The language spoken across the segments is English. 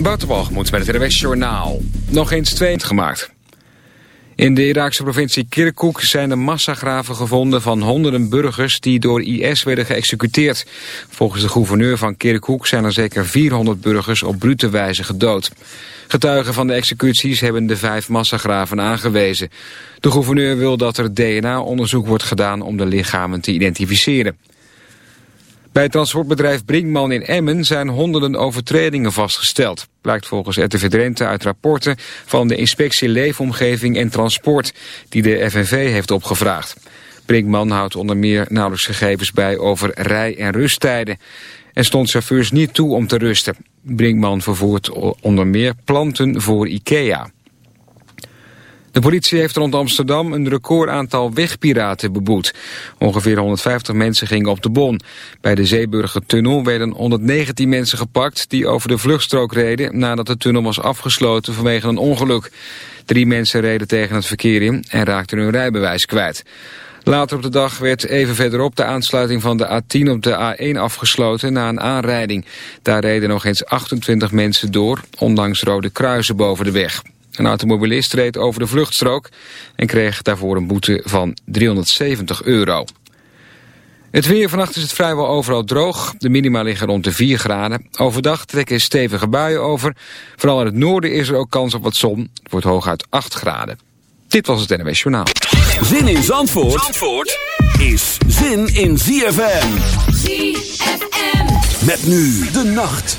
Waterbalgemoed met het RWS Journaal. Nog eens twee gemaakt. In de Iraakse provincie Kirkuk zijn er massagraven gevonden van honderden burgers die door IS werden geëxecuteerd. Volgens de gouverneur van Kirkuk zijn er zeker 400 burgers op brute wijze gedood. Getuigen van de executies hebben de vijf massagraven aangewezen. De gouverneur wil dat er DNA-onderzoek wordt gedaan om de lichamen te identificeren. Bij het transportbedrijf Brinkman in Emmen zijn honderden overtredingen vastgesteld. Blijkt volgens RTV Drenthe uit rapporten van de inspectie Leefomgeving en Transport die de FNV heeft opgevraagd. Brinkman houdt onder meer nauwelijks gegevens bij over rij- en rusttijden en stond chauffeurs niet toe om te rusten. Brinkman vervoert onder meer planten voor IKEA. De politie heeft rond Amsterdam een record aantal wegpiraten beboet. Ongeveer 150 mensen gingen op de bon. Bij de Zeeburgertunnel werden 119 mensen gepakt die over de vluchtstrook reden nadat de tunnel was afgesloten vanwege een ongeluk. Drie mensen reden tegen het verkeer in en raakten hun rijbewijs kwijt. Later op de dag werd even verderop de aansluiting van de A10 op de A1 afgesloten na een aanrijding. Daar reden nog eens 28 mensen door, ondanks rode kruisen boven de weg. Een automobilist reed over de vluchtstrook en kreeg daarvoor een boete van 370 euro. Het weer vannacht is het vrijwel overal droog. De minima liggen rond de 4 graden. Overdag trekken stevige buien over. Vooral in het noorden is er ook kans op wat zon. Het wordt hooguit 8 graden. Dit was het NWS Journaal. Zin in Zandvoort, Zandvoort is zin in ZFM. ZFM. Met nu de nacht.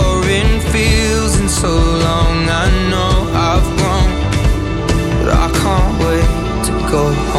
boring fields in so long. I know I've grown, but I can't wait to go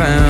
found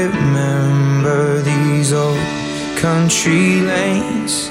Tree lanes.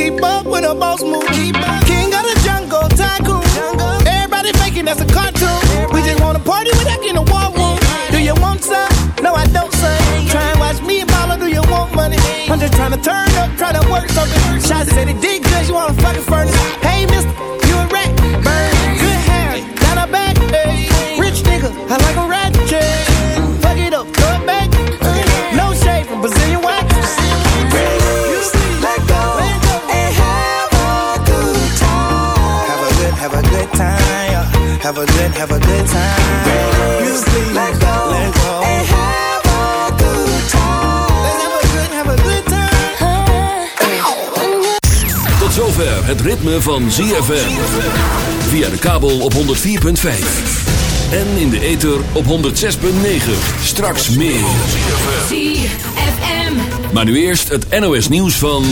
Keep up with a boss move. King of the jungle, tycoon. Everybody faking that's a cartoon. We just wanna party without getting a war room. Do you want some? No, I don't, son. Try and watch me and mama, do you want money? I'm just trying to turn up, try to work something. Shots said it did good, you wanna fucking furnace. Have a good, have a good time. Music, let go, let go and have a good time. Let's have a good, have a good time. Tot zover het ritme van ZFM. Via de kabel op 104.5. En in de ether op 106.9. Straks meer. ZFM. Maar nu eerst het NOS nieuws van...